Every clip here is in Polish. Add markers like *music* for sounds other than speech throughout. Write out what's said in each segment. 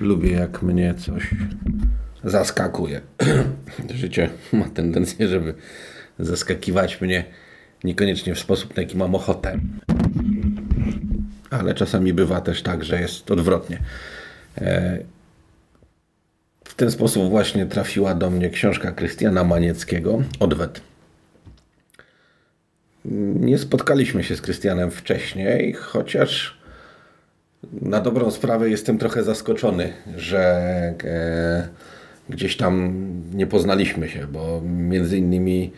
Lubię, jak mnie coś zaskakuje. *clears throat* Życie ma tendencję, żeby zaskakiwać mnie niekoniecznie w sposób, na jaki mam ochotę. Ale czasami bywa też tak, że jest odwrotnie. E, W ten sposób właśnie trafiła do mnie książka Krystiana Manieckiego, Odwet. Nie spotkaliśmy się z Krystianem wcześniej, chociaż na dobrą sprawę jestem trochę zaskoczony, że e, gdzieś tam nie poznaliśmy się, bo między innymi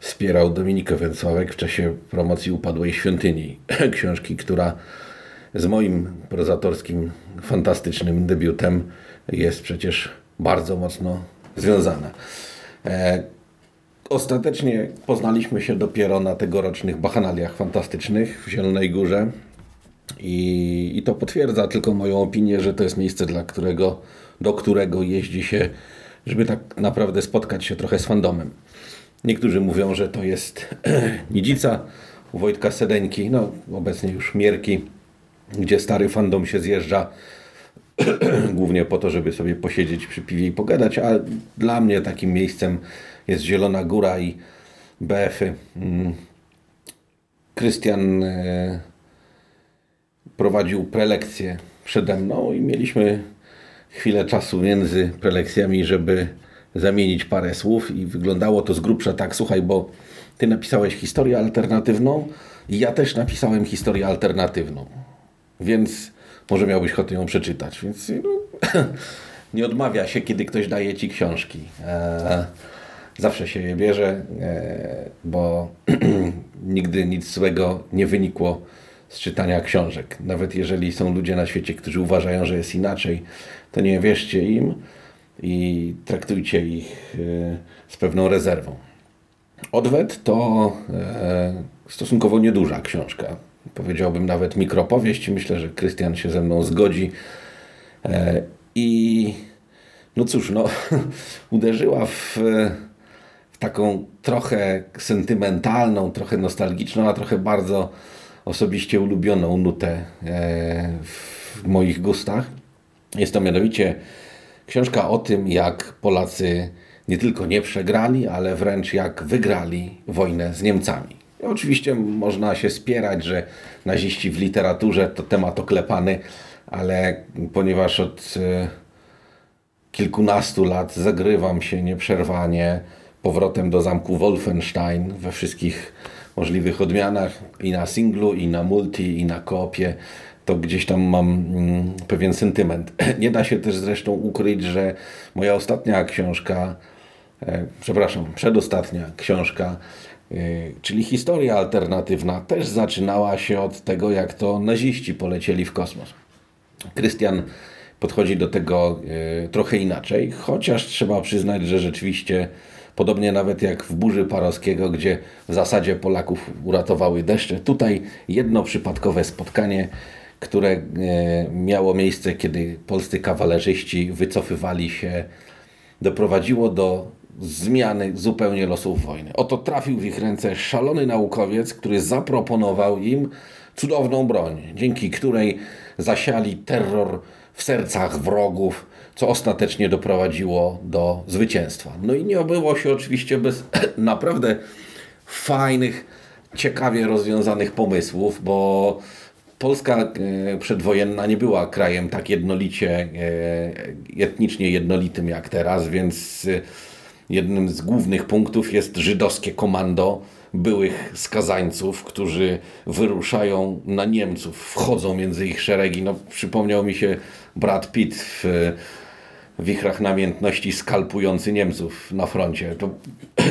wspierał Dominikę Węcławek w czasie promocji Upadłej Świątyni, *laughs* książki, która z moim prozatorskim, fantastycznym debiutem jest przecież bardzo mocno związana. E, Ostatecznie poznaliśmy się dopiero na tegorocznych bachanaliach fantastycznych w Zielonej Górze i, i to potwierdza tylko moją opinię, że to jest miejsce, dla którego, do którego jeździ się, żeby tak naprawdę spotkać się trochę z fandomem. Niektórzy mówią, że to jest *clears throat* Nidzica u Wojtka Sedeńki, no obecnie już Mierki, gdzie stary fandom się zjeżdża *clears throat* głównie po to, żeby sobie posiedzieć przy piwie i pogadać, a dla mnie takim miejscem jest Zielona Góra i BF-y. Mm. Krystian e, prowadził prelekcję przede mną i mieliśmy chwilę czasu między prelekcjami, żeby zamienić parę słów i wyglądało to z grubsza tak, słuchaj, bo ty napisałeś historię alternatywną i ja też napisałem historię alternatywną. Więc może miałbyś ochotę ją przeczytać. Więc no, *clears throat* nie odmawia się, kiedy ktoś daje ci książki. E, zawsze się je bierze, e, bo *clears throat* nigdy nic złego nie wynikło z czytania książek. Nawet jeżeli są ludzie na świecie, którzy uważają, że jest inaczej, to nie wierzcie im i traktujcie ich e, z pewną rezerwą. Odwet to e, stosunkowo nieduża książka. Powiedziałbym nawet mikropowieść. Myślę, że Krystian się ze mną zgodzi. E, I no cóż, no, *laughs* uderzyła w, w taką trochę sentymentalną, trochę nostalgiczną, a trochę bardzo osobiście ulubioną nutę e, w moich gustach. Jest to mianowicie książka o tym, jak Polacy nie tylko nie przegrali, ale wręcz jak wygrali wojnę z Niemcami. I Oczywiście można się spierać, że naziści w literaturze to temat oklepany, ale ponieważ od e, kilkunastu lat zagrywam się nieprzerwanie powrotem do zamku Wolfenstein we wszystkich możliwych odmianach i na singlu, i na multi, i na koopie, to gdzieś tam mam mm, pewien sentyment. *clears throat* Nie da się też zresztą ukryć, że moja ostatnia książka, e, przepraszam, przedostatnia książka, e, czyli historia alternatywna, też zaczynała się od tego, jak to naziści polecieli w kosmos. Krystian podchodzi do tego e, trochę inaczej, chociaż trzeba przyznać, że rzeczywiście, podobnie nawet jak w burzy Parowskiego, gdzie w zasadzie Polaków uratowały deszcze, tutaj jedno przypadkowe spotkanie, które e, miało miejsce, kiedy polscy kawalerzyści wycofywali się, doprowadziło do zmiany zupełnie losów wojny. Oto trafił w ich ręce szalony naukowiec, który zaproponował im cudowną broń, dzięki której zasiali terror w sercach wrogów, co ostatecznie doprowadziło do zwycięstwa. No i nie obyło się oczywiście bez *clears throat* naprawdę fajnych, ciekawie rozwiązanych pomysłów, bo Polska e, przedwojenna nie była krajem tak jednolicie, e, etnicznie jednolitym jak teraz, więc e, jednym z głównych punktów jest żydowskie komando byłych skazańców, którzy wyruszają na Niemców, wchodzą między ich szeregi. No, przypomniał mi się Brad Pitt w wichrach namiętności skalpujący Niemców na froncie. To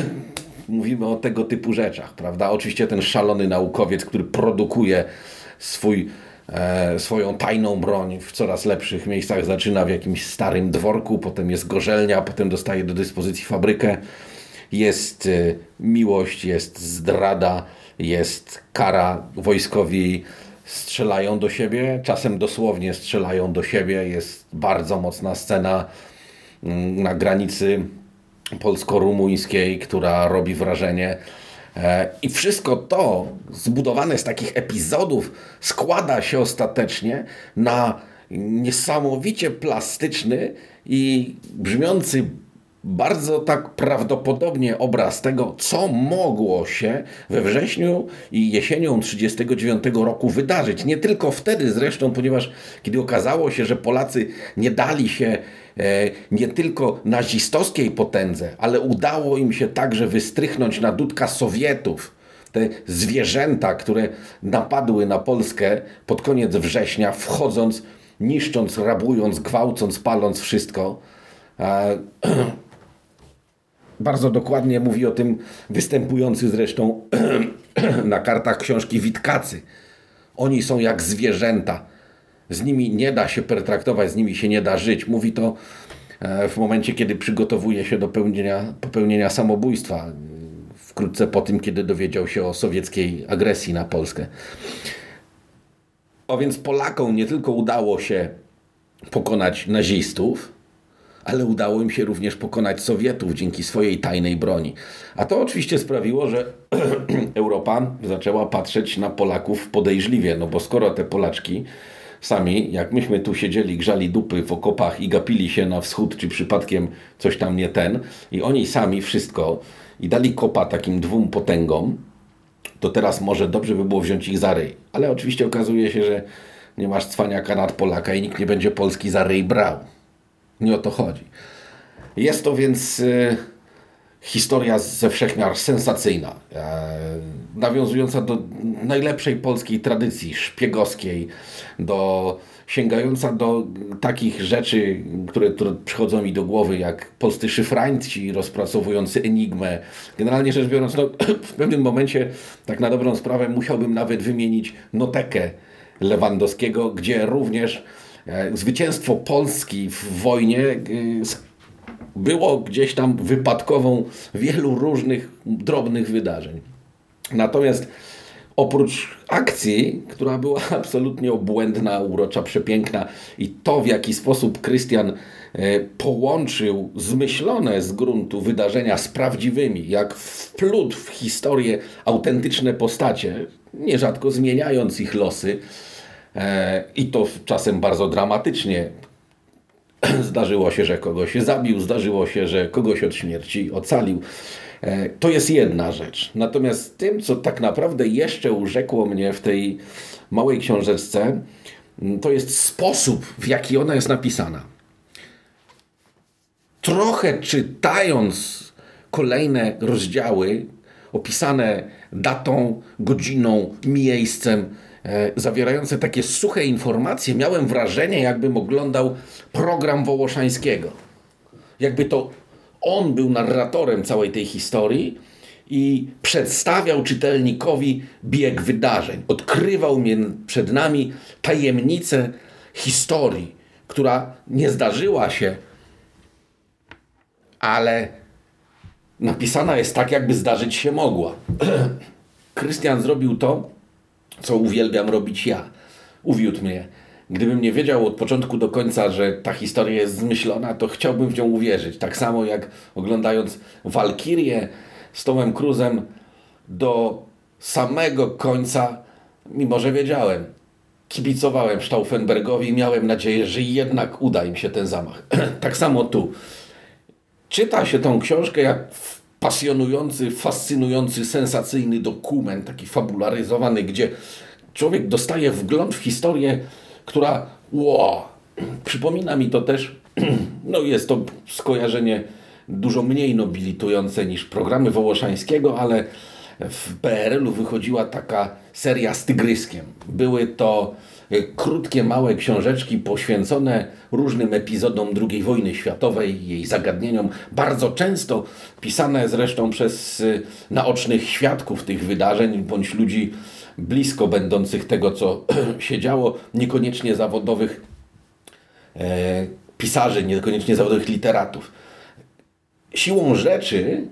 *clears throat* mówimy o tego typu rzeczach, prawda? Oczywiście ten szalony naukowiec, który produkuje swój e, swoją tajną broń w coraz lepszych miejscach. Zaczyna w jakimś starym dworku, potem jest gorzelnia, potem dostaje do dyspozycji fabrykę. Jest e, miłość, jest zdrada, jest kara. Wojskowi strzelają do siebie, czasem dosłownie strzelają do siebie. Jest bardzo mocna scena mm, na granicy polsko-rumuńskiej, która robi wrażenie. E, I wszystko to zbudowane z takich epizodów składa się ostatecznie na niesamowicie plastyczny i brzmiący bardzo tak prawdopodobnie obraz tego, co mogło się we wrześniu i jesienią 1939 roku wydarzyć. Nie tylko wtedy zresztą, ponieważ kiedy okazało się, że Polacy nie dali się e, nie tylko nazistowskiej potędze, ale udało im się także wystrychnąć na dudka Sowietów. Te zwierzęta, które napadły na Polskę pod koniec września, wchodząc, niszcząc, rabując, gwałcąc, paląc wszystko. E, *clears throat* bardzo dokładnie mówi o tym występujący zresztą *clears throat* na kartach książki Witkacy. Oni są jak zwierzęta. Z nimi nie da się pertraktować, z nimi się nie da żyć. Mówi to e, w momencie, kiedy przygotowuje się do pełnienia, popełnienia samobójstwa. Wkrótce po tym, kiedy dowiedział się o sowieckiej agresji na Polskę. O więc Polakom nie tylko udało się pokonać nazistów, ale udało im się również pokonać Sowietów dzięki swojej tajnej broni. A to oczywiście sprawiło, że *clears throat* Europa zaczęła patrzeć na Polaków podejrzliwie, no bo skoro te Polaczki sami, jak myśmy tu siedzieli, grzali dupy w okopach i gapili się na wschód, czy przypadkiem coś tam nie ten, i oni sami wszystko i dali kopa takim dwóm potęgom, to teraz może dobrze by było wziąć ich za ryj. Ale oczywiście okazuje się, że nie masz cwaniaka nad Polaka i nikt nie będzie Polski za ryj brał. Nie o to chodzi. Jest to więc y, historia ze wszechmiar sensacyjna, e, nawiązująca do najlepszej polskiej tradycji szpiegowskiej, do, sięgająca do takich rzeczy, które, które przychodzą mi do głowy, jak polscy szyfrańci rozpracowujący enigmę. Generalnie rzecz biorąc, no, *clears throat* w pewnym momencie, tak na dobrą sprawę, musiałbym nawet wymienić notekę Lewandowskiego, gdzie również zwycięstwo Polski w wojnie e, było gdzieś tam wypadkową wielu różnych drobnych wydarzeń. Natomiast oprócz akcji, która była *laughs* absolutnie obłędna, urocza, przepiękna i to w jaki sposób Krystian e, połączył zmyślone z gruntu wydarzenia z prawdziwymi, jak wplótł w historię autentyczne postacie, nierzadko zmieniając ich losy, E, I to czasem bardzo dramatycznie. *clears throat* Zdarzyło się, że kogoś zabił, zdarzyło się, że kogoś od śmierci ocalił. E, to jest jedna rzecz. Natomiast tym, co tak naprawdę jeszcze urzekło mnie w tej małej książeczce, to jest sposób, w jaki ona jest napisana. Trochę czytając kolejne rozdziały, opisane datą, godziną, miejscem, E, zawierające takie suche informacje, miałem wrażenie, jakbym oglądał program Wołoszańskiego. Jakby to on był narratorem całej tej historii i przedstawiał czytelnikowi bieg wydarzeń. Odkrywał przed nami tajemnicę historii, która nie zdarzyła się, ale napisana jest tak, jakby zdarzyć się mogła. *clears throat* Krystian zrobił to, co uwielbiam robić ja. Uwiódł mnie. Gdybym nie wiedział od początku do końca, że ta historia jest zmyślona, to chciałbym w nią uwierzyć. Tak samo jak oglądając Walkirię z Tomem Cruzem do samego końca, mimo że wiedziałem, kibicowałem Stauffenbergowi i miałem nadzieję, że jednak uda im się ten zamach. *clears throat* tak samo tu. Czyta się tą książkę jak pasjonujący, fascynujący, sensacyjny dokument, taki fabularyzowany, gdzie człowiek dostaje wgląd w historię, która wow, przypomina mi to też, *clears throat* no jest to skojarzenie dużo mniej nobilitujące niż programy Wołoszańskiego, ale w PRL-u wychodziła taka seria z Tygryskiem. Były to krótkie, małe książeczki poświęcone różnym epizodom II wojny światowej, jej zagadnieniom, bardzo często pisane zresztą przez e, naocznych świadków tych wydarzeń, bądź ludzi blisko będących tego, co *clears throat* się działo, niekoniecznie zawodowych e, pisarzy, niekoniecznie zawodowych literatów. Siłą rzeczy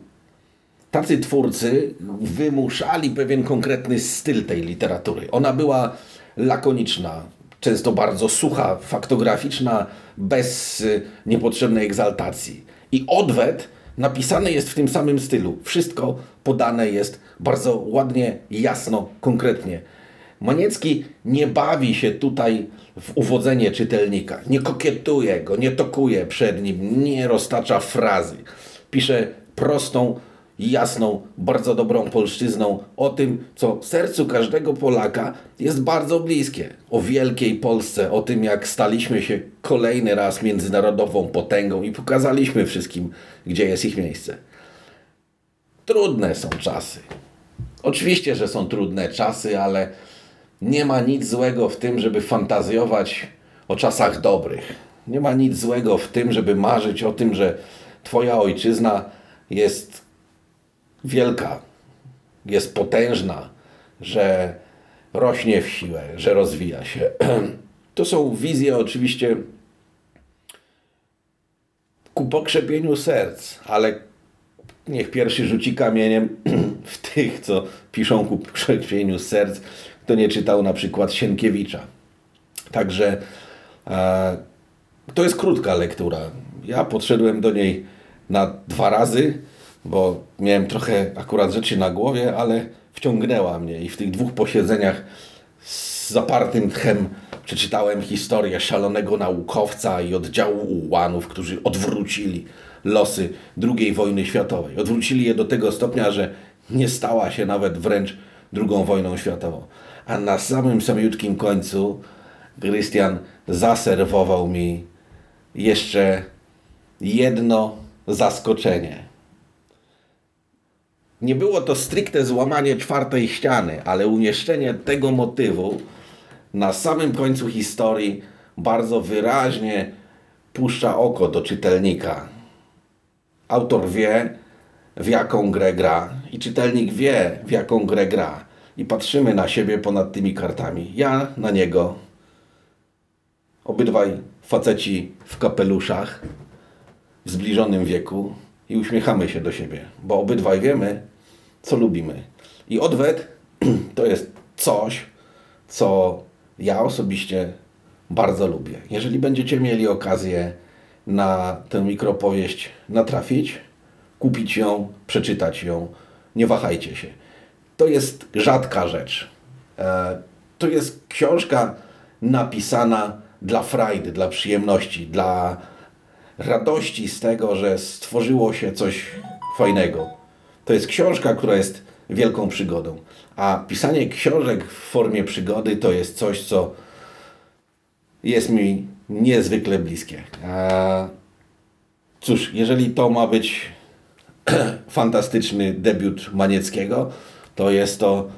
tacy twórcy wymuszali pewien konkretny styl tej literatury. Ona była lakoniczna, często bardzo sucha, faktograficzna, bez y, niepotrzebnej egzaltacji. I odwet napisany jest w tym samym stylu. Wszystko podane jest bardzo ładnie, jasno, konkretnie. Maniecki nie bawi się tutaj w uwodzenie czytelnika, nie kokietuje go, nie tokuje przed nim, nie roztacza frazy. Pisze prostą, jasną, bardzo dobrą polszczyzną o tym, co sercu każdego Polaka jest bardzo bliskie. O wielkiej Polsce, o tym, jak staliśmy się kolejny raz międzynarodową potęgą i pokazaliśmy wszystkim, gdzie jest ich miejsce. Trudne są czasy. Oczywiście, że są trudne czasy, ale nie ma nic złego w tym, żeby fantazjować o czasach dobrych. Nie ma nic złego w tym, żeby marzyć o tym, że Twoja ojczyzna jest wielka, jest potężna, że rośnie w siłę, że rozwija się. *clears throat* To są wizje oczywiście ku pokrzepieniu serc, ale niech pierwszy rzuci kamieniem *clears throat* w tych, co piszą ku pokrzepieniu serc, kto nie czytał na przykład Sienkiewicza. Także e, to jest krótka lektura. Ja podszedłem do niej na dwa razy, bo miałem trochę akurat rzeczy na głowie, ale wciągnęła mnie i w tych dwóch posiedzeniach z zapartym tchem przeczytałem historię szalonego naukowca i oddziału ułanów, którzy odwrócili losy II wojny światowej. Odwrócili je do tego stopnia, że nie stała się nawet wręcz II wojną światową. A na samym samiutkim końcu Christian zaserwował mi jeszcze jedno zaskoczenie. Nie było to stricte złamanie czwartej ściany, ale umieszczenie tego motywu na samym końcu historii bardzo wyraźnie puszcza oko do czytelnika. Autor wie, w jaką grę gra, i czytelnik wie, w jaką grę gra. I patrzymy na siebie ponad tymi kartami. Ja na niego. Obydwaj faceci w kapeluszach, w zbliżonym wieku i uśmiechamy się do siebie, bo obydwaj wiemy, co lubimy. I odwet *clears throat* to jest coś, co ja osobiście bardzo lubię. Jeżeli będziecie mieli okazję na tę mikropowieść natrafić, kupić ją, przeczytać ją, nie wahajcie się. To jest rzadka rzecz. E, to jest książka napisana dla frajdy, dla przyjemności, dla radości z tego, że stworzyło się coś fajnego. To jest książka, która jest wielką przygodą. A pisanie książek w formie przygody to jest coś, co jest mi niezwykle bliskie. A cóż, jeżeli to ma być *clears throat* fantastyczny debiut Manieckiego, to jest to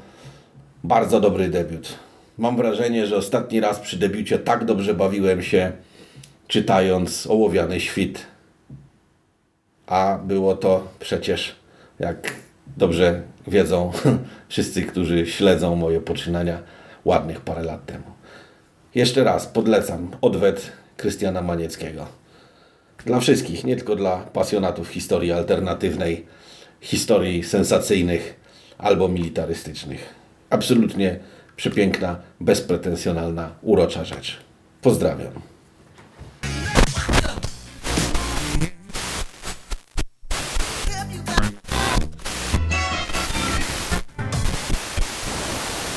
bardzo dobry debiut. Mam wrażenie, że ostatni raz przy debiucie tak dobrze bawiłem się czytając Ołowiany Świt. A było to przecież, jak dobrze wiedzą *laughs* wszyscy, którzy śledzą moje poczynania ładnych parę lat temu. Jeszcze raz podlecam odwet Krystiana Manieckiego. Dla wszystkich, nie tylko dla pasjonatów historii alternatywnej, historii sensacyjnych albo militarystycznych. Absolutnie przepiękna, bezpretensjonalna, urocza rzecz. Pozdrawiam.